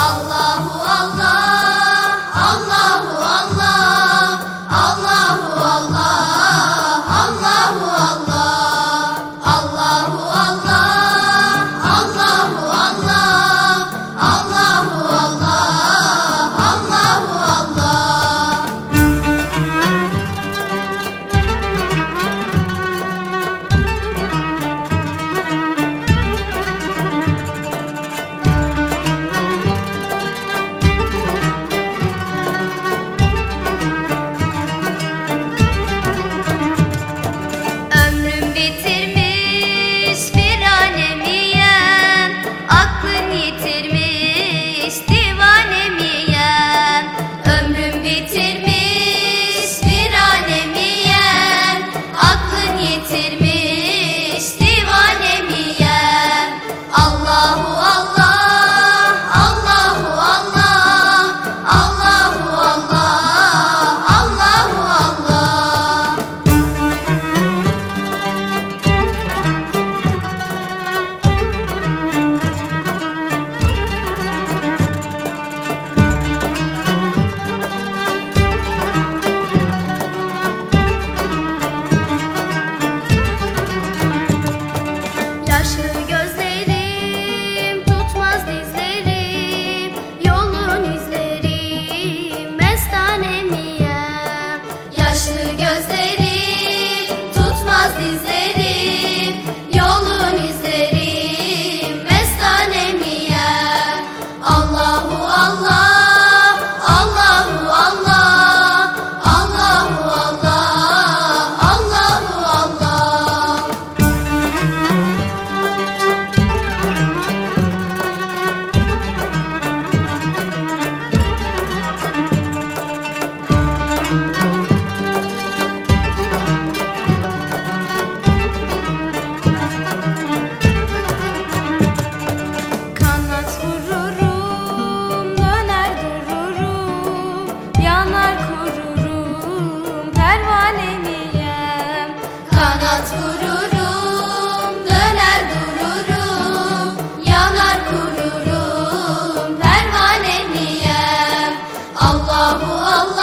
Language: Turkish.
Allahu Allahu Allah